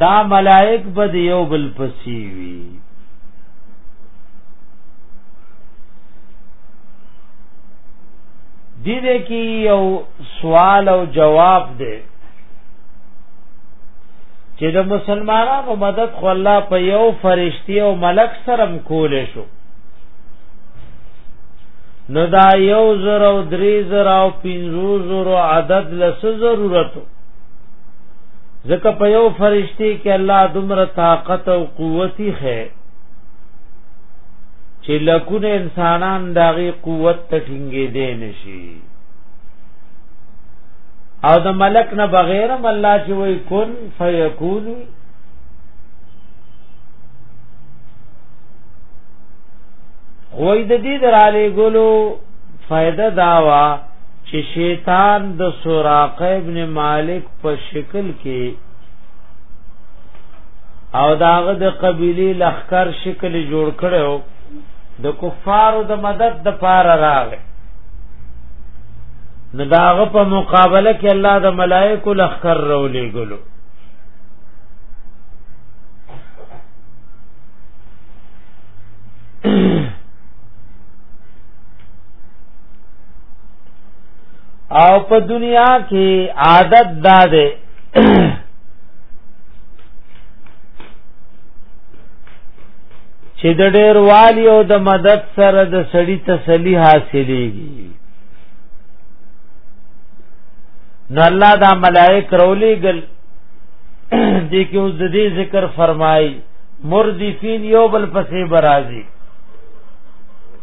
دا ملائک به د یو بل پسی وی دی دې کې یو سوال او جواب دی چې د مسلمانانو مدد خو الله په یو فرشتي او ملک سره کول شو نو دا یو زر او درې زر او پنځو زر عدد لس ضرورتو ځکه په یو فرشتي کې الله دومره طاقت او قوتي خې چې لکونه انسانان داغي قوت ته ټینګې دي نشي او د ملک نه بغیر هم الله چې وای کن فیکون وای د دې درالې ګلو فائدہ داوا چې شیطان د سراقه ابن مالک په شکل کې او داغه د قبیله لخر شکل جوړ کړو د کفارو د مدد د پاره راغی نو داغه په مقابله کې الله د ملائکو لخر رولې ګلو او په دنیا کې عادت دا ده چې د ډېر والی او د مدد سره د سړی تسلی حاصلېږي نو الله دا ملائک رولی گل دی کې اوس د دې ذکر فرمایي مردفین یو بل پسې برازي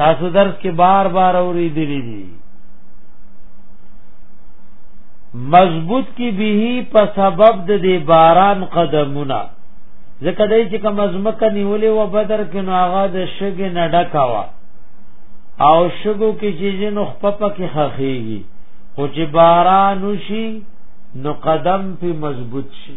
تاسو درس کې بار بار اوري دي دي مضبوط کی به په سبب د دې باران قدمونه ځکه دای چې کوم ازمکه نیولې و بدر کې نو هغه د شګ نه ډکاوه او شګو کې چې جنو خپپ کې خخېږي خو چې باران وشي نو قدم په مضبوط شي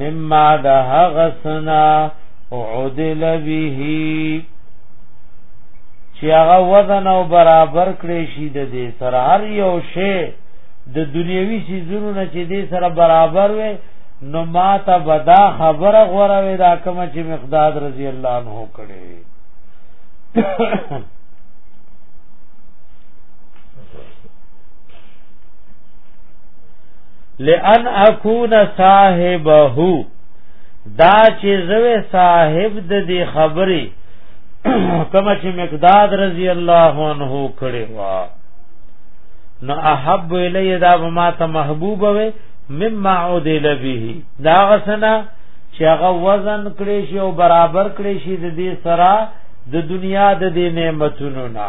مما د هغه سنا عدل به چې هغه وزن او برابر کړي شي د دې سره هر یو شی د دنیوي سيزونو نه چې دې سره برابر وي نو ما ته بدا خبره غوړه وي دا کوم چې مقداد رضی الله عنه کړي لئن اكون صاحبه دا چې زوی صاحب د دې خبرې کما چې مقداد رضی الله عنه کړي وا نو احب الی دا ما ته محبوب وي مما عدل به دا غسنا چې هغه وزن کړي شي او برابر کړي شي د دې سره د دنیا د دې نعمتونو نه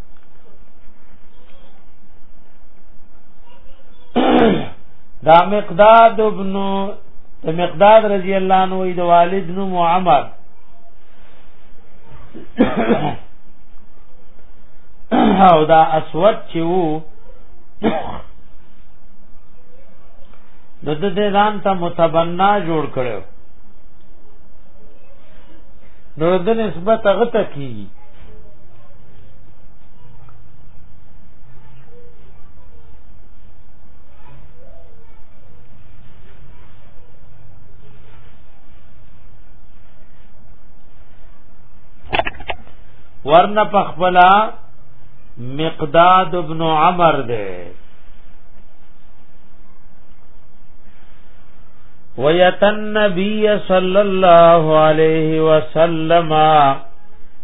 دا مقداد ابن د مقداد رضی الله عنه د والد نوم عمر او دا اسود چې وو د دې ځان ته متبنا جوړ کړو نو د نسبت هغه ته کیږي ورنه پخپلا مقداد ابن عمر دے ویتن نبی صلی اللہ علیہ وسلم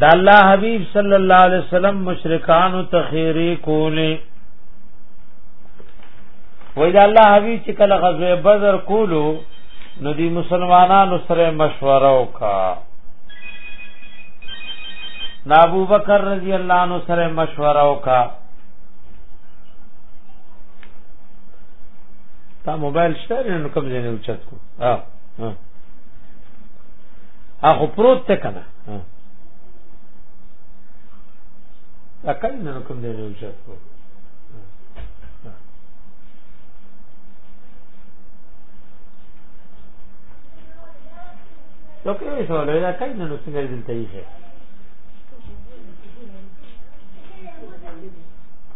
دا الله حبیب صلی الله علیه وسلم مشرکان او تخیری کولی وای دا الله حبیب چې کله غزوه بدر کولو نو دی مسلمانانو سره مشوره وکا نا ابو بکر رضی الله عنه سره مشوره وکا تا موبایل شته نو کوم ځای نه اوچت کو ها ها اخو پروت ته کنه ها دا کله نه کوم ځای نه اوچت کو نو کې سوال دا کله نه نو څنګه دلته یې